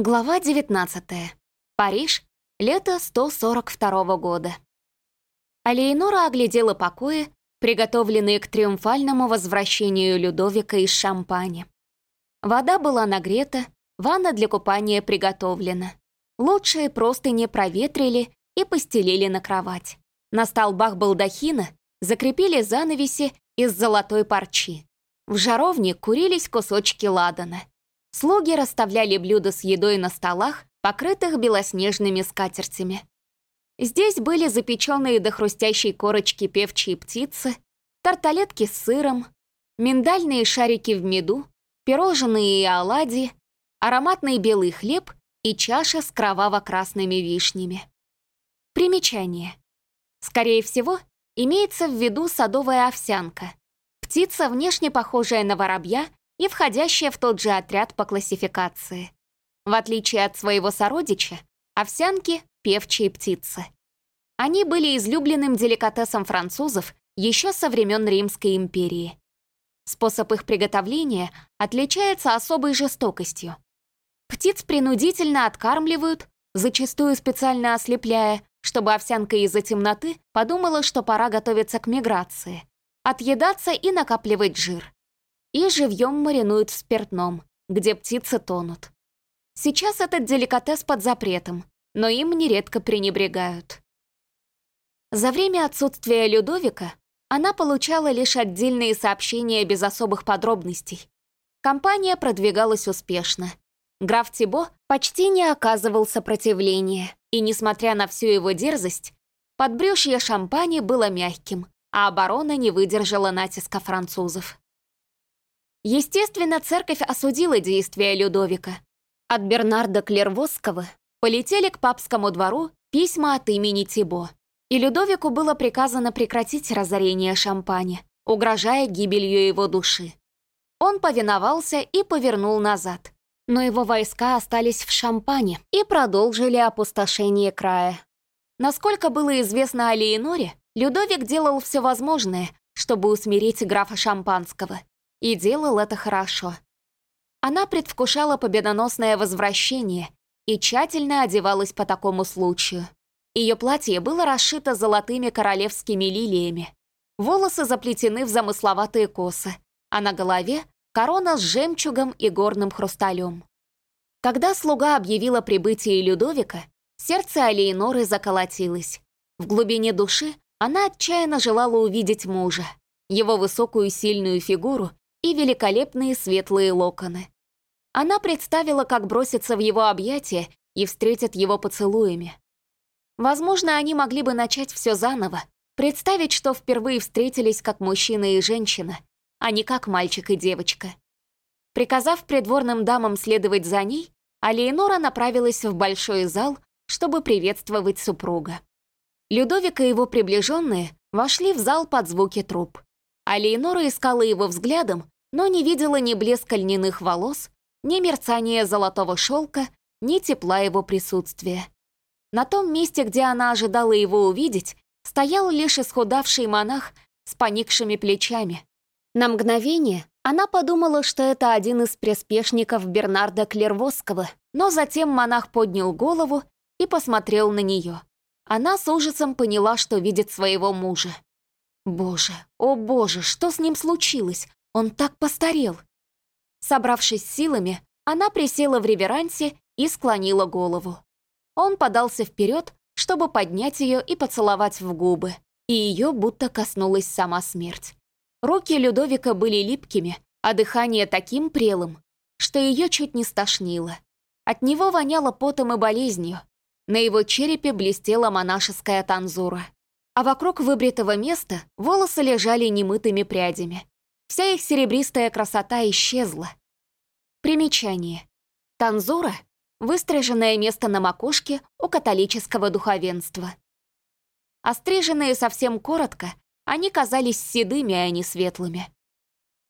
Глава 19. Париж. Лето 142 года. Алейнора оглядела покои, приготовленные к триумфальному возвращению Людовика из Шампани. Вода была нагрета, ванна для купания приготовлена. Лучшие простыни проветрили и постелили на кровать. На столбах балдахина закрепили занавеси из золотой парчи. В жаровне курились кусочки ладана. Слуги расставляли блюда с едой на столах, покрытых белоснежными скатертями. Здесь были запеченные до хрустящей корочки певчие птицы, тарталетки с сыром, миндальные шарики в меду, пирожные и оладьи, ароматный белый хлеб и чаша с кроваво-красными вишнями. Примечание. Скорее всего, имеется в виду садовая овсянка. Птица, внешне похожая на воробья, и входящая в тот же отряд по классификации. В отличие от своего сородича, овсянки — певчие птицы. Они были излюбленным деликатесом французов еще со времен Римской империи. Способ их приготовления отличается особой жестокостью. Птиц принудительно откармливают, зачастую специально ослепляя, чтобы овсянка из-за темноты подумала, что пора готовиться к миграции, отъедаться и накапливать жир и живьем маринуют в спиртном, где птицы тонут. Сейчас этот деликатес под запретом, но им нередко пренебрегают. За время отсутствия Людовика она получала лишь отдельные сообщения без особых подробностей. Компания продвигалась успешно. Граф Тибо почти не оказывал сопротивления, и, несмотря на всю его дерзость, подбрюшье шампани было мягким, а оборона не выдержала натиска французов. Естественно, церковь осудила действия Людовика. От Бернарда Клервосского полетели к папскому двору письма от имени Тибо, и Людовику было приказано прекратить разорение шампани, угрожая гибелью его души. Он повиновался и повернул назад, но его войска остались в Шампане и продолжили опустошение края. Насколько было известно о Леоноре, Людовик делал все возможное, чтобы усмирить графа Шампанского — и делал это хорошо. Она предвкушала победоносное возвращение и тщательно одевалась по такому случаю. Ее платье было расшито золотыми королевскими лилиями. Волосы заплетены в замысловатые косы, а на голове корона с жемчугом и горным хрусталем. Когда слуга объявила прибытие Людовика, сердце Алиеноры заколотилось. В глубине души она отчаянно желала увидеть мужа, его высокую сильную фигуру и великолепные светлые локоны. Она представила, как бросится в его объятия и встретит его поцелуями. Возможно, они могли бы начать все заново, представить, что впервые встретились как мужчина и женщина, а не как мальчик и девочка. Приказав придворным дамам следовать за ней, Алиенора направилась в большой зал, чтобы приветствовать супруга. Людовик и его приближенные вошли в зал под звуки труб. А Лейнора искала его взглядом, но не видела ни блеска льняных волос, ни мерцания золотого шелка, ни тепла его присутствия. На том месте, где она ожидала его увидеть, стоял лишь исхудавший монах с поникшими плечами. На мгновение она подумала, что это один из приспешников Бернарда Клервосского, но затем монах поднял голову и посмотрел на нее. Она с ужасом поняла, что видит своего мужа. Боже, о боже, что с ним случилось? Он так постарел. Собравшись силами, она присела в реверансе и склонила голову. Он подался вперед, чтобы поднять ее и поцеловать в губы, и ее будто коснулась сама смерть. Руки Людовика были липкими, а дыхание таким прелым, что ее чуть не стошнило. От него воняло потом и болезнью. На его черепе блестела монашеская танзура а вокруг выбритого места волосы лежали немытыми прядями. Вся их серебристая красота исчезла. Примечание. Танзура — выстриженное место на макушке у католического духовенства. Остриженные совсем коротко, они казались седыми, а не светлыми.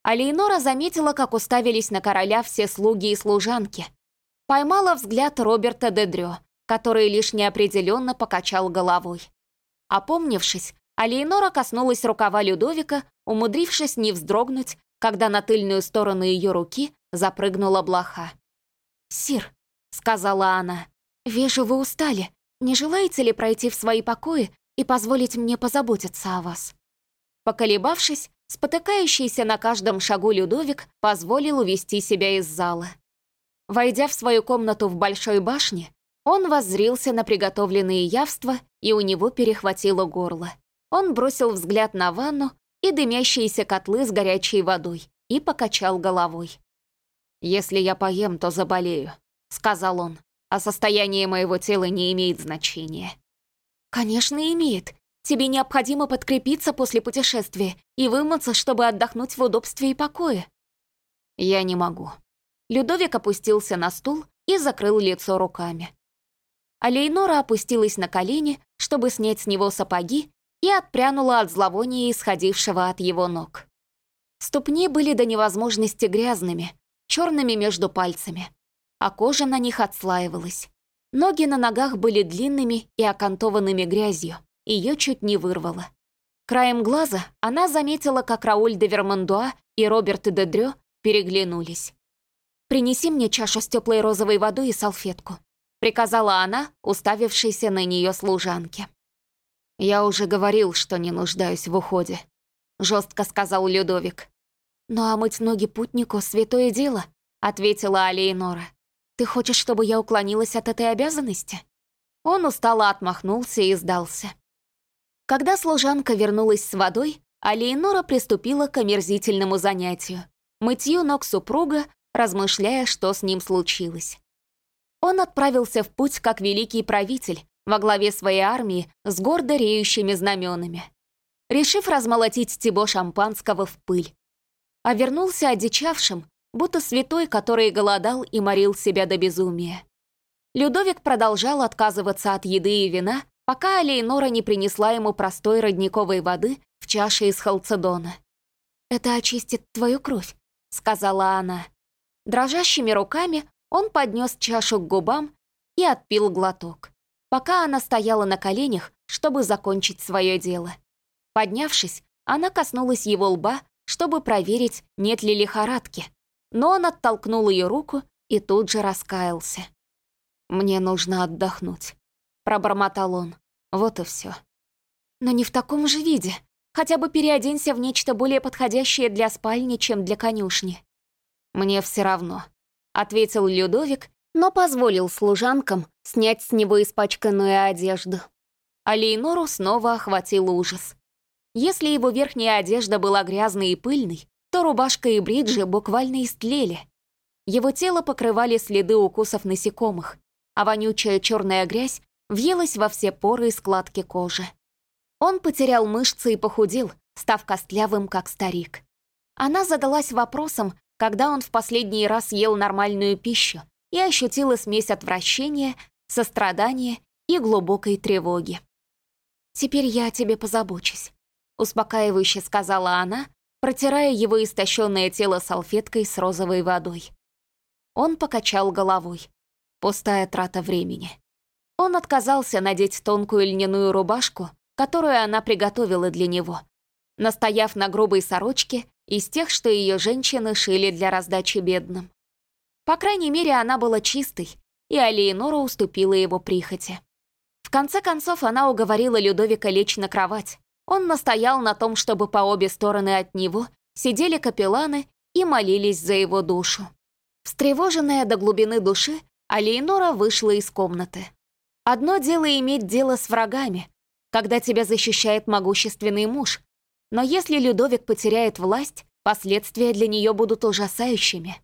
А Лейнора заметила, как уставились на короля все слуги и служанки. Поймала взгляд Роберта Дедрё, который лишь неопределенно покачал головой. Опомнившись, Алейнора коснулась рукава Людовика, умудрившись не вздрогнуть, когда на тыльную сторону ее руки запрыгнула блоха. «Сир», — сказала она. «Вижу, вы устали. Не желаете ли пройти в свои покои и позволить мне позаботиться о вас?» Поколебавшись, спотыкающийся на каждом шагу Людовик позволил увести себя из зала. Войдя в свою комнату в большой башне, он воззрился на приготовленные явства, и у него перехватило горло. Он бросил взгляд на ванну и дымящиеся котлы с горячей водой и покачал головой. «Если я поем, то заболею», — сказал он, «а состояние моего тела не имеет значения». «Конечно, имеет. Тебе необходимо подкрепиться после путешествия и вымыться, чтобы отдохнуть в удобстве и покое». «Я не могу». Людовик опустился на стул и закрыл лицо руками. А Лейнора опустилась на колени, чтобы снять с него сапоги, и отпрянула от зловония, исходившего от его ног. Ступни были до невозможности грязными, черными между пальцами, а кожа на них отслаивалась. Ноги на ногах были длинными и окантованными грязью, ее чуть не вырвало. Краем глаза она заметила, как Рауль де Вермандуа и Роберт де Дрё переглянулись. «Принеси мне чашу с теплой розовой водой и салфетку», приказала она, уставившейся на нее служанке. «Я уже говорил, что не нуждаюсь в уходе», жестко сказал Людовик. «Ну а мыть ноги путнику — святое дело», — ответила Алейнора. «Ты хочешь, чтобы я уклонилась от этой обязанности?» Он устало отмахнулся и сдался. Когда служанка вернулась с водой, Алейнора приступила к омерзительному занятию — мытью ног супруга, размышляя, что с ним случилось. Он отправился в путь как великий правитель во главе своей армии с гордо реющими знаменами, решив размолотить стебо шампанского в пыль а вернулся одичавшим, будто святой, который голодал и морил себя до безумия. Людовик продолжал отказываться от еды и вина, пока Алейнора не принесла ему простой родниковой воды в чаше из халцедона. «Это очистит твою кровь», — сказала она. Дрожащими руками он поднес чашу к губам и отпил глоток, пока она стояла на коленях, чтобы закончить свое дело. Поднявшись, она коснулась его лба, чтобы проверить, нет ли лихорадки, но он оттолкнул ее руку и тут же раскаялся. «Мне нужно отдохнуть», — пробормотал он. Вот и все. «Но не в таком же виде. Хотя бы переоденься в нечто более подходящее для спальни, чем для конюшни». «Мне все равно», — ответил Людовик, но позволил служанкам снять с него испачканную одежду. А Лейнору снова охватил ужас. Если его верхняя одежда была грязной и пыльной, то рубашка и бриджи буквально истлели. Его тело покрывали следы укусов насекомых, а вонючая черная грязь въелась во все поры и складки кожи. Он потерял мышцы и похудел, став костлявым, как старик. Она задалась вопросом, когда он в последний раз ел нормальную пищу и ощутила смесь отвращения, сострадания и глубокой тревоги. «Теперь я о тебе позабочусь успокаивающе сказала она, протирая его истощенное тело салфеткой с розовой водой. Он покачал головой. Пустая трата времени. Он отказался надеть тонкую льняную рубашку, которую она приготовила для него, настояв на грубой сорочке из тех, что ее женщины шили для раздачи бедным. По крайней мере, она была чистой, и Алиенора уступила его прихоти. В конце концов, она уговорила Людовика лечь на кровать, он настоял на том, чтобы по обе стороны от него сидели капелланы и молились за его душу. Встревоженная до глубины души, Алиенора вышла из комнаты. Одно дело иметь дело с врагами, когда тебя защищает могущественный муж, но если Людовик потеряет власть, последствия для нее будут ужасающими.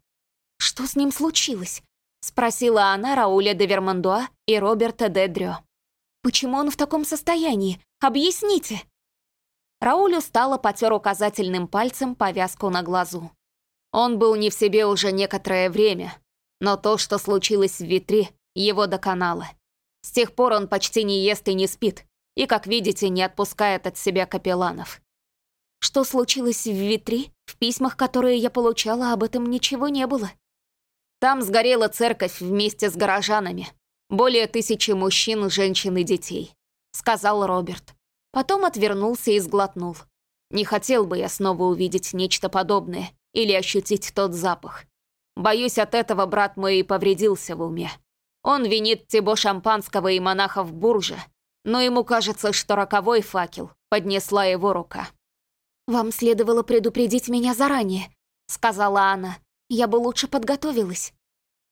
«Что с ним случилось?» — спросила она Рауля де Вермандуа и Роберта де Дрё. «Почему он в таком состоянии? Объясните!» Рауль устало потер указательным пальцем повязку на глазу. Он был не в себе уже некоторое время, но то, что случилось в Витри, его доконало. С тех пор он почти не ест и не спит, и, как видите, не отпускает от себя капелланов. Что случилось в Витри? В письмах, которые я получала, об этом ничего не было. Там сгорела церковь вместе с горожанами. Более тысячи мужчин, женщин и детей, сказал Роберт. Потом отвернулся и сглотнул. Не хотел бы я снова увидеть нечто подобное или ощутить тот запах. Боюсь, от этого брат мой и повредился в уме. Он винит Тибо шампанского и монахов Буржа, но ему кажется, что роковой факел поднесла его рука. «Вам следовало предупредить меня заранее», — сказала она. «Я бы лучше подготовилась».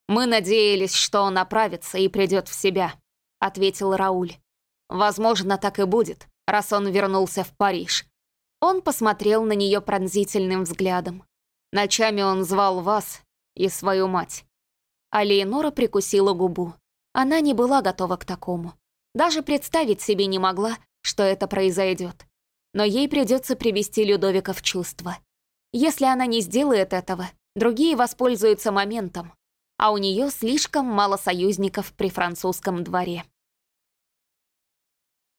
«Мы надеялись, что он оправится и придет в себя», — ответил Рауль. «Возможно, так и будет, раз он вернулся в Париж». Он посмотрел на нее пронзительным взглядом. Ночами он звал вас и свою мать. А Леонора прикусила губу. Она не была готова к такому. Даже представить себе не могла, что это произойдет. Но ей придется привести Людовика в чувство. Если она не сделает этого, другие воспользуются моментом, а у нее слишком мало союзников при французском дворе.